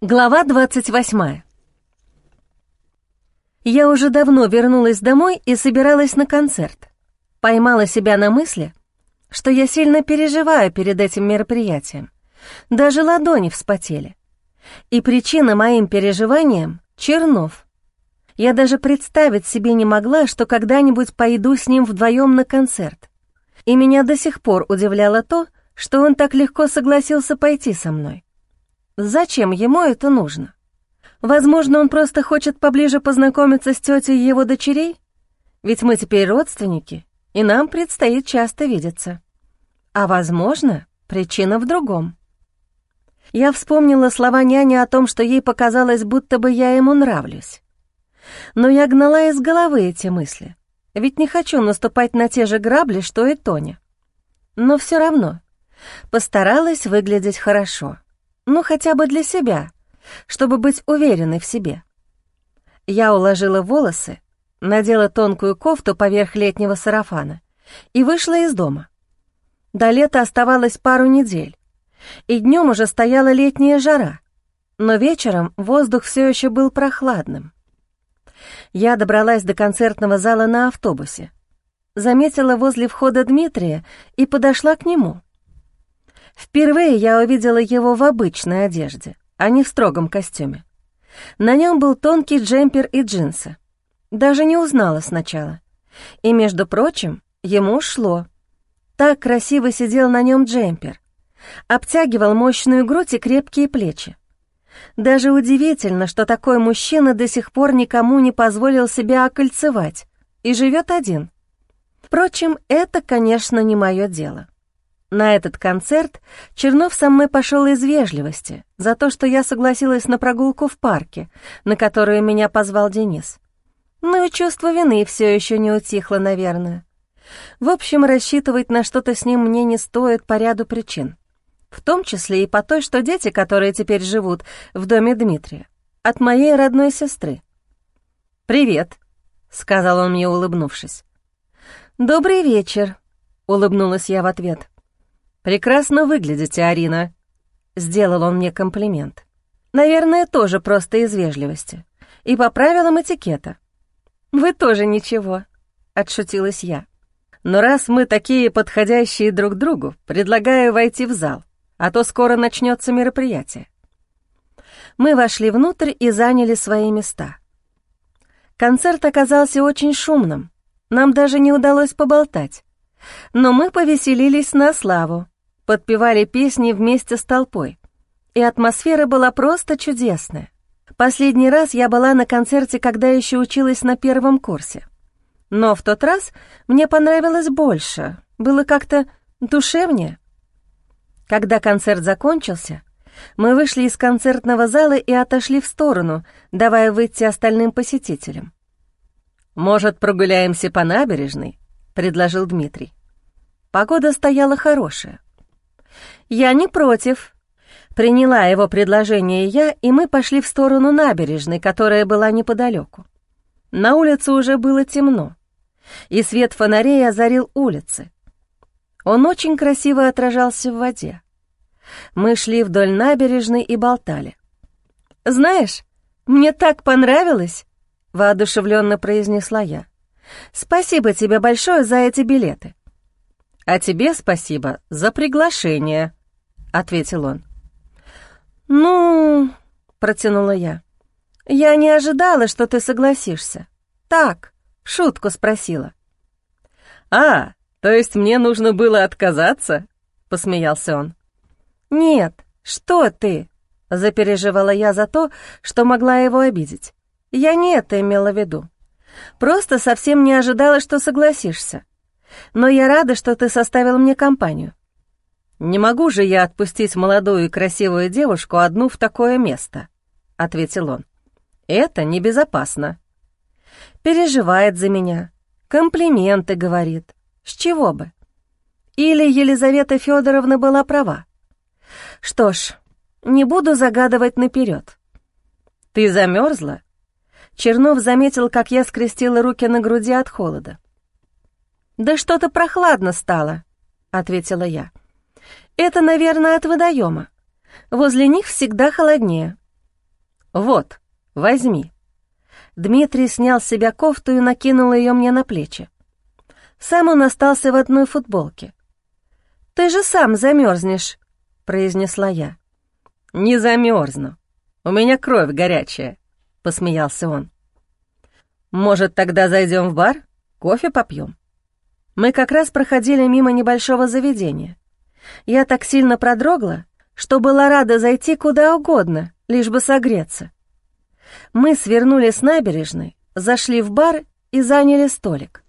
Глава 28 Я уже давно вернулась домой и собиралась на концерт. Поймала себя на мысли, что я сильно переживаю перед этим мероприятием. Даже ладони вспотели. И причина моим переживаниям — Чернов. Я даже представить себе не могла, что когда-нибудь пойду с ним вдвоем на концерт. И меня до сих пор удивляло то, что он так легко согласился пойти со мной. Зачем ему это нужно? Возможно, он просто хочет поближе познакомиться с тетей его дочерей? Ведь мы теперь родственники, и нам предстоит часто видеться. А возможно, причина в другом. Я вспомнила слова няни о том, что ей показалось, будто бы я ему нравлюсь. Но я гнала из головы эти мысли, ведь не хочу наступать на те же грабли, что и Тоня. Но все равно постаралась выглядеть хорошо. Ну, хотя бы для себя, чтобы быть уверенной в себе. Я уложила волосы, надела тонкую кофту поверх летнего сарафана и вышла из дома. До лета оставалось пару недель, и днем уже стояла летняя жара, но вечером воздух все еще был прохладным. Я добралась до концертного зала на автобусе, заметила возле входа Дмитрия и подошла к нему. Впервые я увидела его в обычной одежде, а не в строгом костюме. На нем был тонкий джемпер и джинсы. Даже не узнала сначала. И, между прочим, ему шло. Так красиво сидел на нем джемпер. Обтягивал мощную грудь и крепкие плечи. Даже удивительно, что такой мужчина до сих пор никому не позволил себя окольцевать и живет один. Впрочем, это, конечно, не мое дело. На этот концерт Чернов со мной пошел из вежливости, за то, что я согласилась на прогулку в парке, на которую меня позвал Денис. Ну и чувство вины все еще не утихло, наверное. В общем, рассчитывать на что-то с ним мне не стоит по ряду причин. В том числе и по той, что дети, которые теперь живут в доме Дмитрия, от моей родной сестры. «Привет», — сказал он мне, улыбнувшись. «Добрый вечер», — улыбнулась я в ответ. «Прекрасно выглядите, Арина», — сделал он мне комплимент. «Наверное, тоже просто из вежливости. И по правилам этикета». «Вы тоже ничего», — отшутилась я. «Но раз мы такие подходящие друг другу, предлагаю войти в зал, а то скоро начнется мероприятие». Мы вошли внутрь и заняли свои места. Концерт оказался очень шумным, нам даже не удалось поболтать. Но мы повеселились на славу, подпевали песни вместе с толпой. И атмосфера была просто чудесная. Последний раз я была на концерте, когда еще училась на первом курсе. Но в тот раз мне понравилось больше, было как-то душевнее. Когда концерт закончился, мы вышли из концертного зала и отошли в сторону, давая выйти остальным посетителям. «Может, прогуляемся по набережной?» — предложил Дмитрий. Погода стояла хорошая. «Я не против». Приняла его предложение я, и мы пошли в сторону набережной, которая была неподалеку. На улице уже было темно, и свет фонарей озарил улицы. Он очень красиво отражался в воде. Мы шли вдоль набережной и болтали. «Знаешь, мне так понравилось!» — воодушевленно произнесла я. «Спасибо тебе большое за эти билеты». «А тебе спасибо за приглашение», — ответил он. «Ну...» — протянула я. «Я не ожидала, что ты согласишься. Так, шутку спросила». «А, то есть мне нужно было отказаться?» — посмеялся он. «Нет, что ты?» — запереживала я за то, что могла его обидеть. Я не это имела в виду. Просто совсем не ожидала, что согласишься. Но я рада, что ты составил мне компанию. «Не могу же я отпустить молодую и красивую девушку одну в такое место», — ответил он. «Это небезопасно». Переживает за меня, комплименты говорит. С чего бы? Или Елизавета Федоровна была права? Что ж, не буду загадывать наперед. «Ты замерзла?» Чернов заметил, как я скрестила руки на груди от холода. «Да что-то прохладно стало», — ответила я. «Это, наверное, от водоема. Возле них всегда холоднее. Вот, возьми». Дмитрий снял с себя кофту и накинул ее мне на плечи. Сам он остался в одной футболке. «Ты же сам замерзнешь», — произнесла я. «Не замерзну. У меня кровь горячая», — посмеялся он. «Может, тогда зайдем в бар? Кофе попьем?» Мы как раз проходили мимо небольшого заведения. Я так сильно продрогла, что была рада зайти куда угодно, лишь бы согреться. Мы свернули с набережной, зашли в бар и заняли столик.